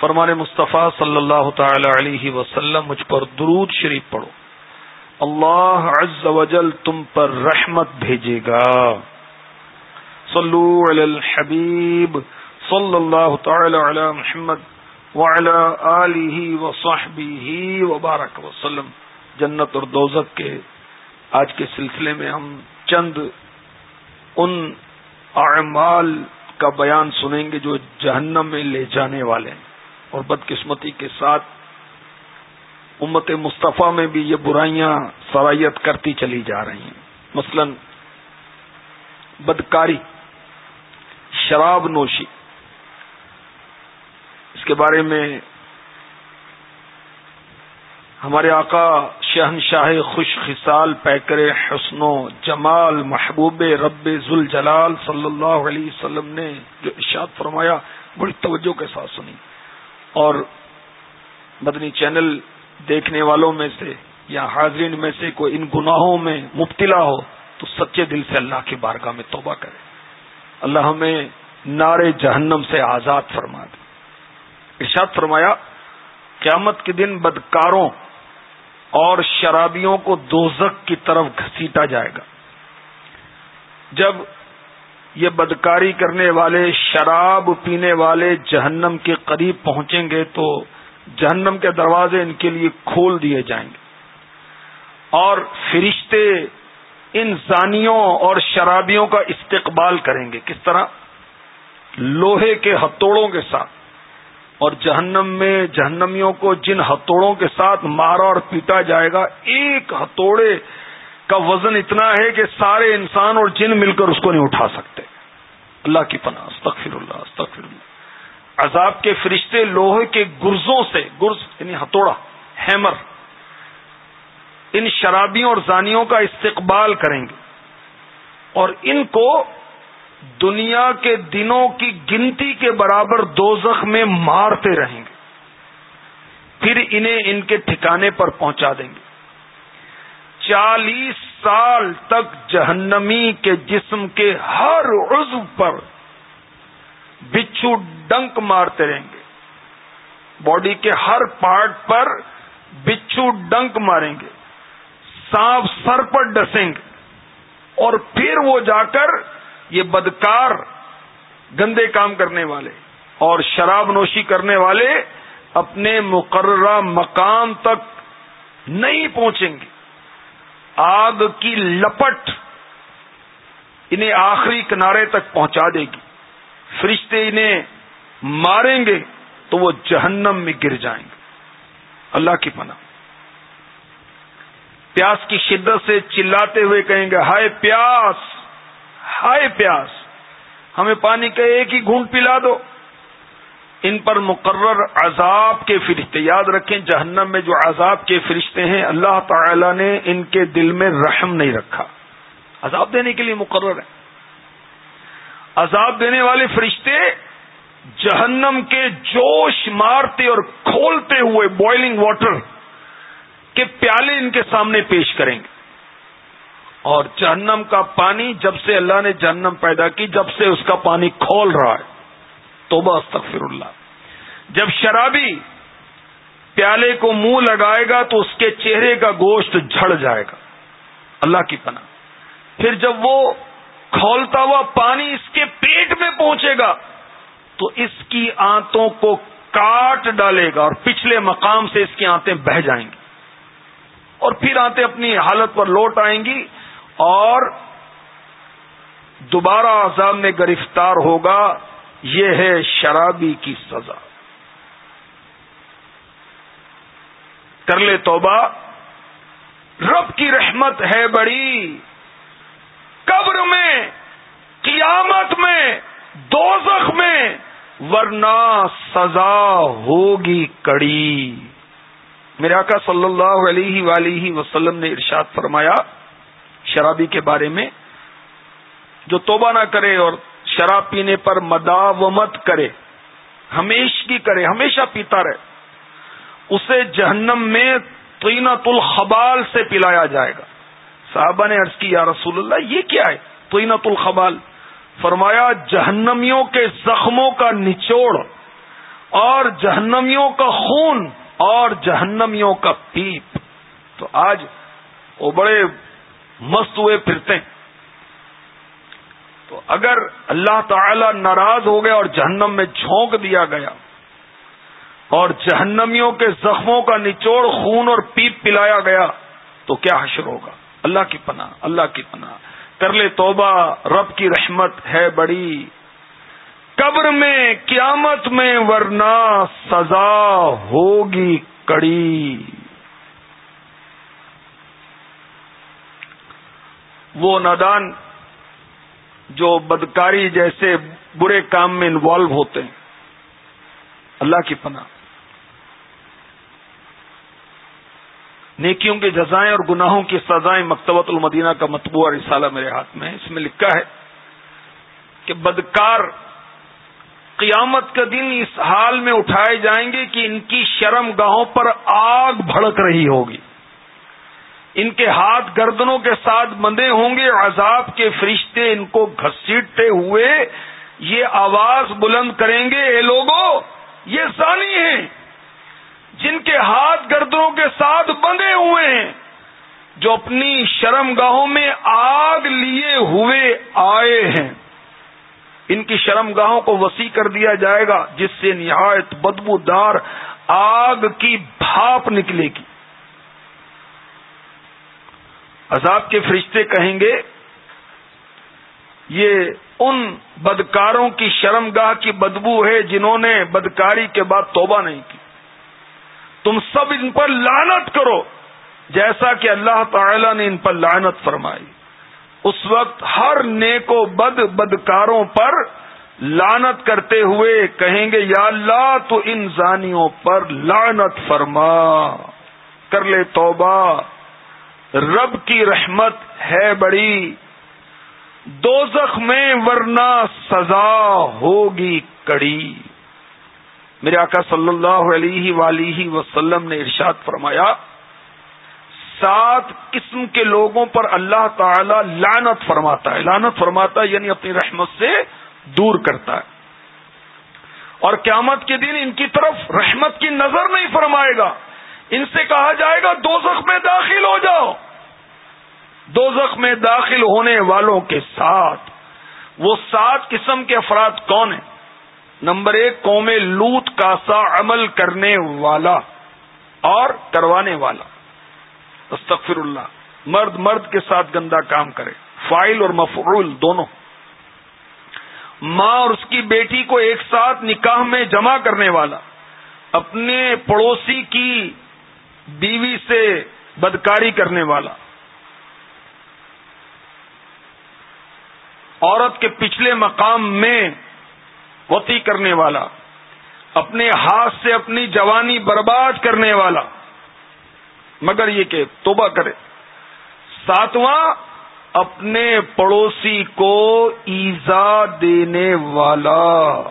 فرمان مصطفیٰ صلی اللہ تعالی علیہ وسلم، مجھ پر درود شریف پڑھو۔ اللہ عز و جل تم پر رحمت بھیجے گا۔ صلو علی الحبیب صلی اللہ تعالی علی محمد وعلی آلہ وصحبہ وبارک وسلم۔ جنت اور دوزت کے آج کے سلسلے میں ہم چند ان اعمال کا بیان سنیں گے جو جہنم میں لے جانے والے ہیں۔ اور بدقسمتی کے ساتھ امت مصطفیٰ میں بھی یہ برائیاں سرایت کرتی چلی جا رہی ہیں۔ مثلا بدکاری، شراب نوشی، اس کے بارے میں ہمارے آقا شہنشاہ خوش خصال، پیکر حسن و جمال، محبوب رب ذل جلال صلی اللہ علیہ وسلم نے جو ارشاد فرمایا، بڑی توجہ کے ساتھ سنی۔ اور مدنی چینل دیکھنے والوں میں سے یا حاضرین میں سے کوئی ان گناہوں میں مبتلا ہو تو سچے دل سے اللہ کی بارگاہ میں توبہ کرے۔ اللہ ہمیں نارے جہنم سے آزاد فرما دے۔ ارشاد فرمایا، قیامت کے دن بدکاروں اور شرابیوں کو دوزک کی طرف گھسیٹا جائے گا۔ جب یہ بدکاری کرنے والے، شراب پینے والے جہنم کے قریب پہنچیں گے تو جہنم کے دروازے ان کے لیے کھول دیے جائیں گے۔ اور فرشتے ان زانیوں اور شرابیوں کا استقبال کریں گے۔ کس طرح؟ لوہے کے ہتھوڑوں کے ساتھ۔ اور جہنم میں جہنمیوں کو جن ہتھوڑوں کے ساتھ مارا اور پیٹا جائے گا، ایک ہتھوڑے کا وزن اتنا ہے کہ سارے انسان اور جن مل کر اس کو نہیں اٹھا سکتے۔ اللہ کی پناہ، استغفر اللہ استغفر اللہ۔ عذاب کے فرشتے لوہے کے گرزوں سے، گرز یعنی ہتھوڑا، ہیمر۔ ان شرابیوں اور زانیوں کا استقبال کریں گے۔ اور ان کو دنیا کے دنوں کی گنتی کے برابر دو میں مارتے رہیں گے۔ پھر انہیں ان کے ٹھکانے پر پہنچا دیں گے۔ چالیس سال تک جہنمی کے جسم کے ہر عضو پر بچھو ڈنک مارتے رہیں گے۔ باڈی کے ہر پارٹ پر بچھو ڈنک ماریں گے۔ سانپ سر پر ڈسیں گے۔ اور پھر وہ جا کر یہ بدکار گندے کام کرنے والے اور شراب نوشی کرنے والے اپنے مقررہ مقام تک نہیں پہنچیں گے۔ آگ کی لپٹ انہیں آخری کنارے تک پہنچا دے گی۔ فرشتے انہیں ماریں گے تو وہ جہنم میں گر جائیں گے۔ اللہ کی پناہ۔ پیاس کی شدت سے چلاتے ہوئے کہیں گے، ہائے پیاس ہائے پیاس، ہمیں پانی کا ایک ہی گھونٹ پلا دو۔ ان پر مقرر عذاب کے فرشتے، یاد رکھیں جہنم میں جو عذاب کے فرشتے ہیں، اللہ تعالی نے ان کے دل میں رحم نہیں رکھا۔ عذاب دینے کے لیے مقرر ہے عذاب دینے والے فرشتے جہنم کے جوش مارتے اور کھولتے ہوئے بوائلنگ واٹر کے پیالے ان کے سامنے پیش کریں گے۔ اور جہنم کا پانی جب سے اللہ نے جہنم پیدا کی، جب سے اس کا پانی کھول رہا ہے۔ توبہ استغفر اللہ۔ جب شرابی پیالے کو منہ لگائے گا تو اس کے چہرے کا گوشت جھڑ جائے گا۔ اللہ کی پناہ۔ پھر جب وہ کھولتا ہوا پانی اس کے پیٹ میں پہنچے گا تو اس کی آنتوں کو کاٹ ڈالے گا اور پچھلے مقام سے اس کی آنتیں بہ جائیں گی۔ اور پھر آنتیں اپنی حالت پر لوٹ آئیں گی اور دوبارہ عذاب میں گرفتار ہوگا۔ یہ ہے شرابی کی سزا۔ کر لے توبہ۔ رب کی رحمت ہے بڑی۔ قبر میں، قیامت میں، دوزخ میں، ورنہ سزا ہوگی کڑی۔ میرے آقا صلی اللہ علیہ ولیہ وسلم نے ارشاد فرمایا شرابی کے بارے میں، جو توبہ نہ کرے اور شراب پینے پر مداومت کرے ہمیشگی کرے، ہمیشہ پیتا رہے، اسے جہنم میں طینت الخبال سے پلایا جائے گا۔ صحابہ نے عرض کی، یا رسول اللہ، یہ کیا ہے؟ طینت الخبال۔ فرمایا، جہنمیوں کے زخموں کا نچوڑ اور جہنمیوں کا خون اور جہنمیوں کا پیپ۔ تو آج وہ بڑے مست ہوئے پھرتے ہیں۔ تو اگر اللہ تعالی ناراض ہو گیا اور جہنم میں جھونک دیا گیا اور جہنمیوں کے زخموں کا نچوڑ خون اور پیپ پلایا گیا، تو کیا حشر ہوگا؟ اللہ کی پناہ، اللہ کی پناہ۔ کر لے توبہ، رب کی رحمت ہے بڑی۔ قبر میں، قیامت میں ورنہ سزا ہوگی کڑی۔ وہ نادان جو بدکاری جیسے برے کام میں انوالو ہوتے ہیں۔ اللہ کی پناہ۔ نیکیوں کے جزائیں اور گناہوں کی سزائیں مکتبۃ المدینہ کا متبوع رسالہ میرے ہاتھ میں اس میں لکھا ہے کہ بدکار قیامت کا دن اس حال میں اٹھائے جائیں گے کہ ان کی شرم گاہوں پر آگ بھڑک رہی ہوگی۔ ان کے ہاتھ گردنوں کے ساتھ بندے ہوں گے، عذاب کے فرشتے ان کو گھسیٹتے ہوئے یہ آواز بلند کریں گے، اے لوگوں یہ سانی ہیں جن کے ہاتھ گردنوں کے ساتھ بندے ہوئے ہیں، جو اپنی شرم گاہوں میں آگ لیے ہوئے آئے ہیں۔ ان کی شرم گاہوں کو وسیع کر دیا جائے گا، جس سے نہایت بدبو دار آگ کی بھاپ نکلے گی۔ عذاب کے فرشتے کہیں گے، یہ ان بدکاروں کی شرم گاہ کی بدبو ہے جنہوں نے بدکاری کے بعد توبہ نہیں کی۔ تم سب ان پر لانت کرو، جیسا کہ اللہ تعالی نے ان پر لانت فرمائی۔ اس وقت ہر نیک و بد بدکاروں پر لانت کرتے ہوئے کہیں گے، یا اللہ تو ان زانیوں پر لانت فرما، کر لے توبہ۔ رب کی رحمت ہے بڑی۔ دو میں ورنہ سزا ہوگی کڑی۔ میرے آقا صلی اللہ علیہ ولیہ وسلم نے ارشاد فرمایا، سات قسم کے لوگوں پر اللہ تعالی لانت فرماتا ہے۔ لانت فرماتا ہے یعنی اپنی رحمت سے دور کرتا ہے۔ اور قیامت کے دن ان کی طرف رحمت کی نظر نہیں فرمائے گا۔ ان سے کہا جائے گا دو میں داخل ہو جاؤ۔ دو میں داخل ہونے والوں کے ساتھ، وہ سات قسم کے افراد کون ہیں؟ نمبر ایک، قوم لوت کا سا عمل کرنے والا اور کروانے والا۔ استغفر اللہ مرد مرد کے ساتھ گندا کام کرے فائل اور مفعول دونوں۔ ماں اور اس کی بیٹی کو ایک ساتھ نکاح میں جمع کرنے والا، اپنے پڑوسی کی بیوی سے بدکاری کرنے والا۔ عورت کے پچھلے مقام میں وتی کرنے والا، اپنے ہاتھ سے اپنی جوانی برباد کرنے والا۔ مگر یہ کہ توبہ کرے۔ ساتواں، اپنے پڑوسی کو ایزا دینے والا۔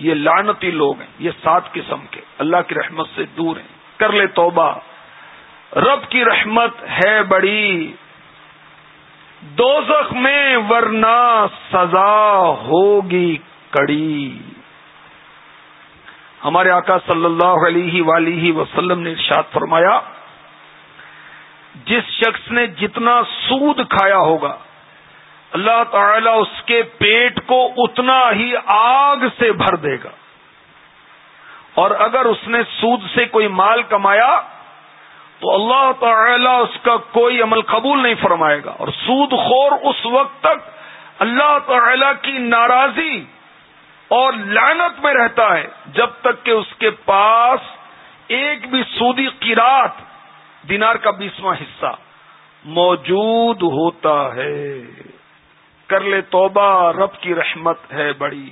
یہ لانتی لوگ ہیں، یہ سات قسم کے۔ اللہ کی رحمت سے دور ہیں۔ کر لے توبہ۔ رب کی رحمت ہے بڑی۔ دو میں ورنہ سزا ہوگی کڑی۔ ہمارے آقا صلی اللہ علیہ ولیہ وسلم نے ارشاد فرمایا، جس شخص نے جتنا سود کھایا ہوگا اللہ تعالی اس کے پیٹ کو اتنا ہی آگ سے بھر دے گا۔ اور اگر اس نے سود سے کوئی مال کمایا، تو اللہ تعالی اس کا کوئی عمل قبول نہیں فرمائے گا۔ اور سود خور اس وقت تک اللہ تعالی کی ناراضی اور لعنت میں رہتا ہے، جب تک کہ اس کے پاس ایک بھی سودی قیرات دینار کا بیسواں حصہ موجود ہوتا ہے۔ کر لے توبہ، رب کی رحمت ہے بڑی۔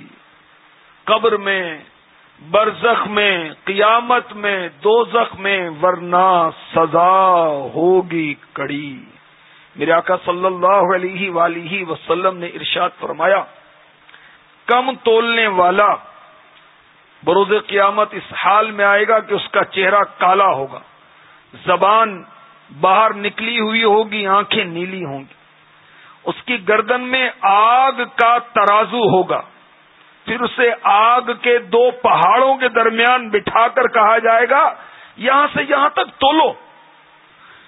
قبر میں، برزخ میں، قیامت میں دو میں، ورنہ سزا ہوگی کڑی۔ میرے آقا صلی اللہ علیہ ولیہ وسلم نے ارشاد فرمایا، کم تولنے والا بروز قیامت اس حال میں آئے گا کہ اس کا چہرہ کالا ہوگا۔ زبان باہر نکلی ہوئی ہوگی، آنکھیں نیلی ہوں گی۔ اس کی گردن میں آگ کا ترازو ہوگا۔ پھر اسے آگ کے دو پہاڑوں کے درمیان بٹھا کر کہا جائے گا، یہاں سے یہاں تک تولو۔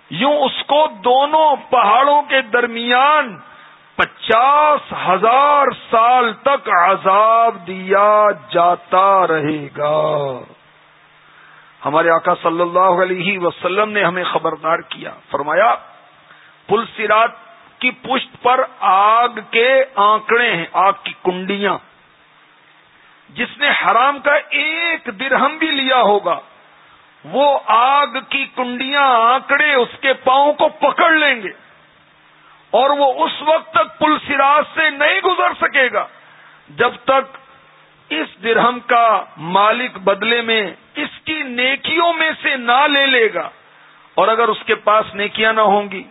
یوں اس کو دونوں پہاڑوں کے درمیان پچاس ہزار سال تک عذاب دیا جاتا رہے گا۔ ہمارے آقا صلی اللہ علیہ وسلم نے ہمیں خبردار کیا۔ فرمایا، پل سرات کی پشت پر آگ کے آنکڑے ہیں، آگ کی کنڈیاں۔ جس نے حرام کا ایک درہم بھی لیا ہوگا، وہ آگ کی کنڈیاں، آنکڑے اس کے پاؤں کو پکڑ لیں گے اور وہ اس وقت تک پل سراج سے نہیں گزر سکے گا جب تک اس درہم کا مالک بدلے میں اس کی نیکیوں میں سے نہ لے لے گا اور اگر اس کے پاس نیکیاں نہ ہوں گی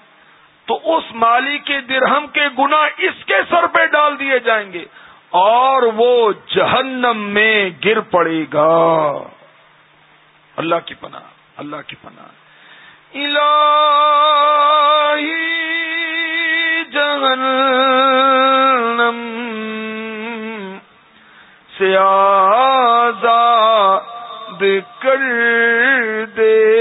تو اس مالی کے درہم کے گنا اس کے سر پہ ڈال دیے جائیں گے اور وہ جہنم میں گر پڑے گا۔ اللہ کی پناہ، اللہ کی پناہ۔ الہی جہنم سے آزاد کر دے۔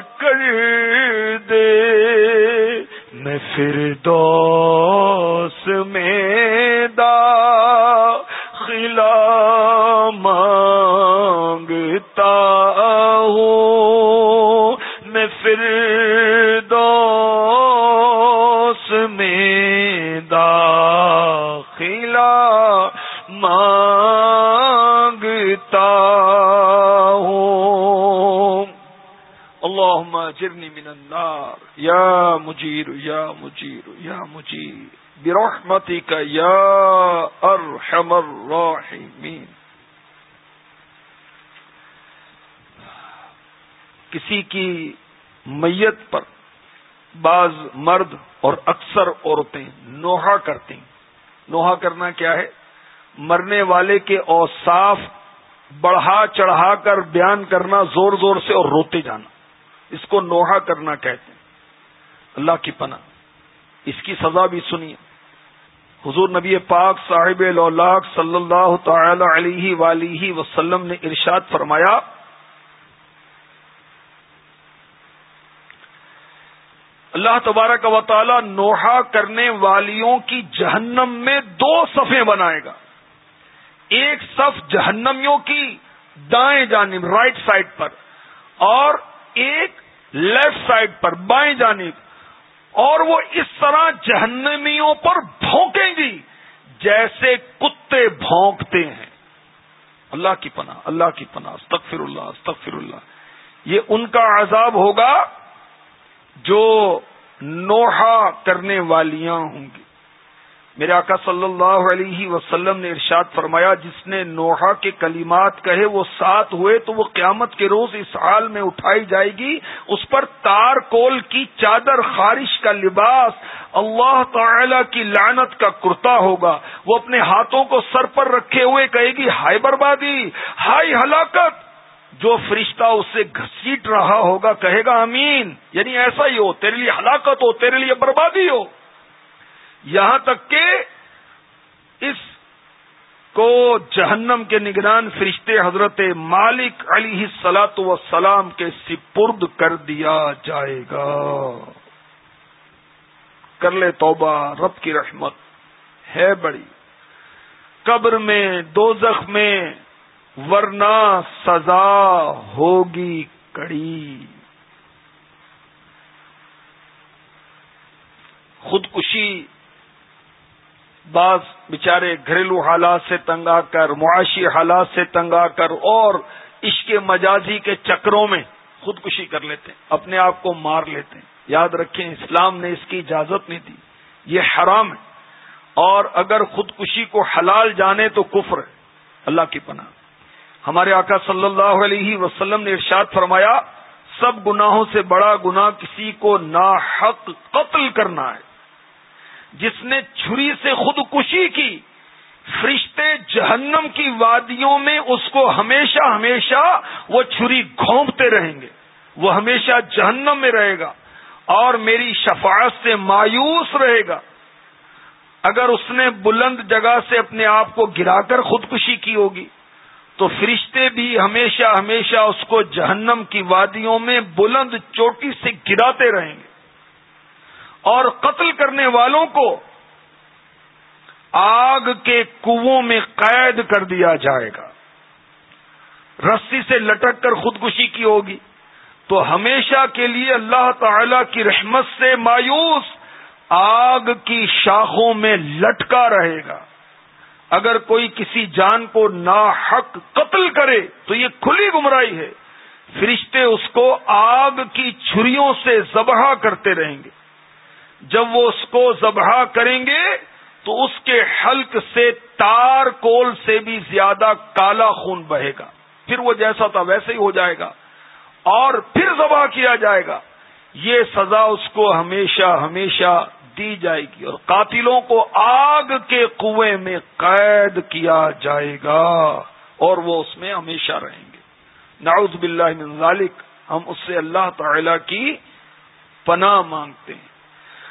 کر دے۔ میں پھر دوس میں برحمتی کا یا ارحم کسی کی میت پر بعض مرد اور اکثر عورتیں نوحا کرتی نوحا کرنا کیا ہے؟ مرنے والے کے اوصاف بڑھا چڑھا کر بیان کرنا، زور زور سے اور روتے جانا. اس کو نوحا کرنا کہتے ہیں. اللہ کی پناہ. اس کی سزا بھی سنیے. حضور نبی پاک صاحب اللہ صلی اللہ تعالی علیہ ولیہ وسلم نے ارشاد فرمایا، اللہ تبارک و تعالی نوحا کرنے والیوں کی جہنم میں دو صفیں بنائے گا۔ ایک صف جہنمیوں کی دائیں جانب رائٹ سائڈ پر، اور ایک لیفٹ سائڈ پر، بائیں جانب۔ اور وہ اس طرح جہنمیوں پر بھونکیں گی جیسے کتے بھونکتے ہیں۔ اللہ کی پناہ، اللہ کی پناہ، استغفر اللہ استغفر اللہ۔ یہ ان کا عذاب ہوگا جو نوحہ کرنے والیاں ہوں گی۔ میرے آقا صلی اللہ علیہ وسلم نے ارشاد فرمایا، جس نے نوحا کے کلمات کہے، وہ سات ہوئے تو وہ قیامت کے روز اس حال میں اٹھائی جائے گی۔ اس پر تار کول کی چادر خارش کا لباس، اللہ تعالی کی لعنت کا کرتا ہوگا۔ وہ اپنے ہاتھوں کو سر پر رکھے ہوئے کہے گی ہائی بربادی ہائی ہلاکت۔ جو فرشتہ اس سے گھسیٹ رہا ہوگا، کہے گا امین یعنی ایسا ہی ہو، تیرے لیے ہلاکت ہو، تیرے لیے بربادی ہو۔ یہاں تک کہ اس کو جہنم کے نگران فرشتے حضرت مالک علی سلاط و سلام کے سپرد کر دیا جائے گا۔ کر لے توبہ، رب کی رحمت۔ ہے بڑی۔ قبر میں دو میں ورنہ سزا ہوگی کڑی۔ خودکشی بعض بیچارے گھریلو حالات سے تنگ آ کر، معاشی حالات سے تنگ آ کر اور عشق مجازی کے چکروں میں خودکشی کر لیتے ہیں، اپنے آپ کو مار لیتے ہیں۔ یاد رکھیں، اسلام نے اس کی اجازت نہیں دی۔ یہ حرام ہے۔ اور اگر خودکشی کو حلال جانے تو کفر ہے۔ اللہ کی پناہ۔ ہمارے آقا صلی اللہ علیہ وسلم نے ارشاد فرمایا، سب گناہوں سے بڑا گنا کسی کو ناحق قتل کرنا ہے۔ جس نے چھری سے خودکشی کی، فرشتے جہنم کی وادیوں میں اس کو ہمیشہ ہمیشہ وہ چھری گھونپتے رہیں گے، وہ ہمیشہ جہنم میں رہے گا اور میری شفاعت سے مایوس رہے گا۔ اگر اس نے بلند جگہ سے اپنے آپ کو گرا کر خودکشی کی ہوگی، تو فرشتے بھی ہمیشہ ہمیشہ اس کو جہنم کی وادیوں میں بلند چوٹی سے گراتے رہیں گے۔ اور قتل کرنے والوں کو آگ کے کنو میں قید کر دیا جائے گا۔ رسی سے لٹک کر خودکشی کی ہوگی۔ تو ہمیشہ کے لیے اللہ تعالی کی رحمت سے مایوس آگ کی شاخوں میں لٹکا رہے گا۔ اگر کوئی کسی جان کو ناحق قتل کرے تو یہ کھلی گمراہی ہے۔ فرشتے اس کو آگ کی چھریوں سے ذبح کرتے رہیں گے۔ جب وہ اس کو ذبح کریں گے تو اس کے حلق سے تار کول سے بھی زیادہ کالا خون بہے گا۔ پھر وہ جیسا تھا ویسے ہی ہو جائے گا اور پھر ذبح کیا جائے گا۔ یہ سزا اس کو ہمیشہ ہمیشہ دی جائے گی اور قاتلوں کو آگ کے کنویں میں قید کیا جائے گا اور وہ اس میں ہمیشہ رہیں گے۔ نعوذ باللہ من ذالک ہم اس سے اللہ تعالی کی پناہ مانگتے ہیں۔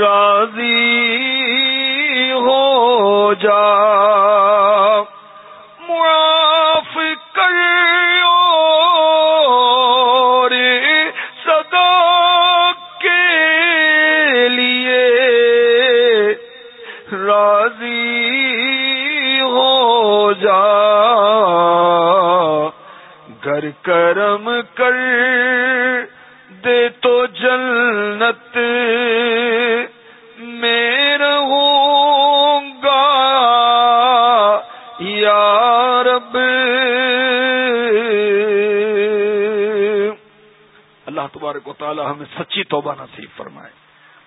راضی ہو جا۔ معاف کر اور صدا کے لیے۔ راضی ہو جا۔ گھر کرم کر دے تو جنت اللہ توبہ نصیب فرمائے.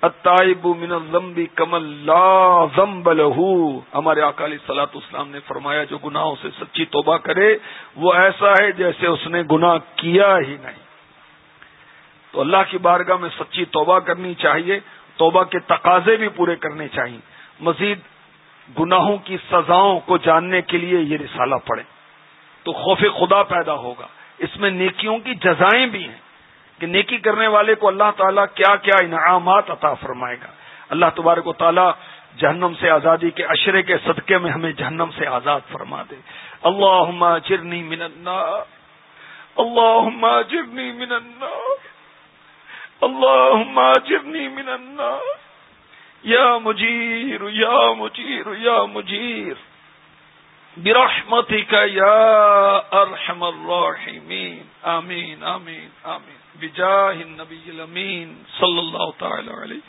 اتائب من الزمبی کمل لا زمب لہو. ہمارے اکالی سلاط اسلام نے فرمایا جو گناہوں سے سچی توبہ کرے، وہ ایسا ہے جیسے اس نے گناہ کیا ہی نہیں. تو اللہ کی بارگاہ میں سچی توبہ کرنی چاہیے، توبہ کے تقاضے بھی پورے کرنے چاہیے. مزید گناہوں کی سزاؤں کو جاننے کے لیے یہ رسالہ پڑے تو خوف خدا پیدا ہوگا۔ اس میں نیکیوں کی جزائیں بھی ہیں کہ نیکی کرنے والے کو اللہ تعالیٰ کیا کیا انعامات عطا فرمائے گا۔ اللہ تبارک و تعالیٰ جہنم سے آزادی کے اشرے کے صدقے میں ہمیں جہنم سے آزاد فرما دے۔ اللہ جرنی من النار۔ اللہ جرنی من النار۔ اللہ جرنی من النار۔ یا مجیر یا مجیر یا مجیر برحمتك يا ارحم الراحمين آمين آمين آمين بجاه النبي الأمين صلى الله تعالى عليه